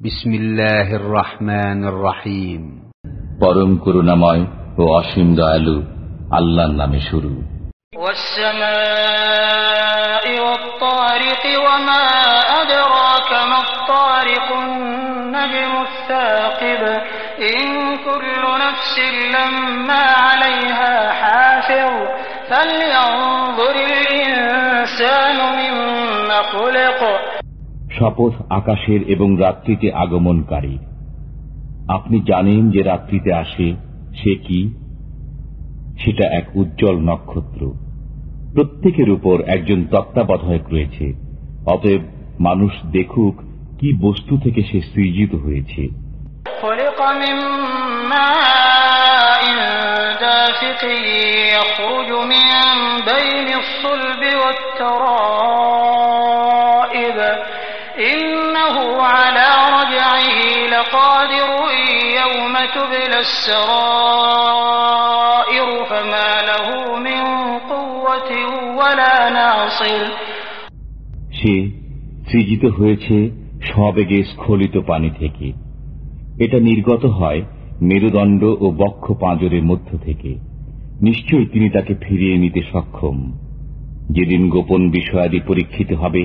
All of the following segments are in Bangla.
بسم الله الرحمن الرحيم পরম করুণাময় ও অসীম দয়ালু আল্লাহর নামে শুরু والسماء والطارق وما أدراك ما الطارق النجم الثاقب إن كل نفس لما عليها حافظ فلينظر الإنسان مما خلق শপথ আকাশের এবং রাত্রিতে আগমনকারী আপনি জানেন যে রাত্রিতে আসে সে কি সেটা এক উজ্জ্বল নক্ষত্র প্রত্যেকের উপর একজন তত্ত্বাবধায়ক রয়েছে অতএব মানুষ দেখুক কি বস্তু থেকে সে সৃজিত হয়েছে خلق من ماء دافق يخرج من بين الصلب والترائب لقادر يوم تبلى السرائر فما له من قوة ولا ناصر সে সৃজিত হয়েছে সবেগে স্খলিত পানি থেকে এটা নির্গত হয় মেরুদণ্ড ও বক্ষ পাঁজরের মধ্য থেকে নিশ্চয়ই তিনি তাকে ফিরিয়ে নিতে সক্ষম যেদিন গোপন বিষয়াদি পরীক্ষিত হবে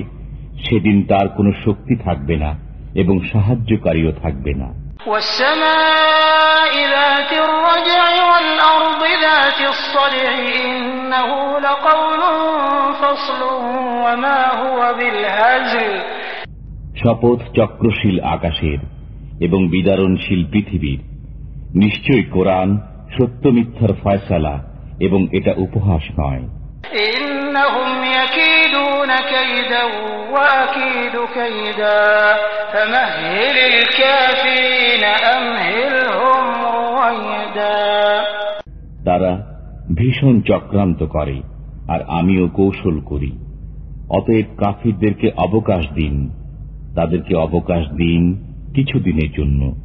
সেদিন তার কোনো শক্তি থাকবে না এবং সাহায্যকারীও থাকবে না। শপথ চক্রশীল আকাশের এবং বিদারণশীল পৃথিবীর। নিশ্চয় কোরআন সত্য মিথ্যার ফয়সালা এবং এটা উপহাস নয়। তারা ভীষণ চক্রান্ত করে, আর আমিও কৌশল করি। অতএব কাফিরদেরকে অবকাশ দিন। তাদেরকে অবকাশ দিন কিছুদিনের জন্য।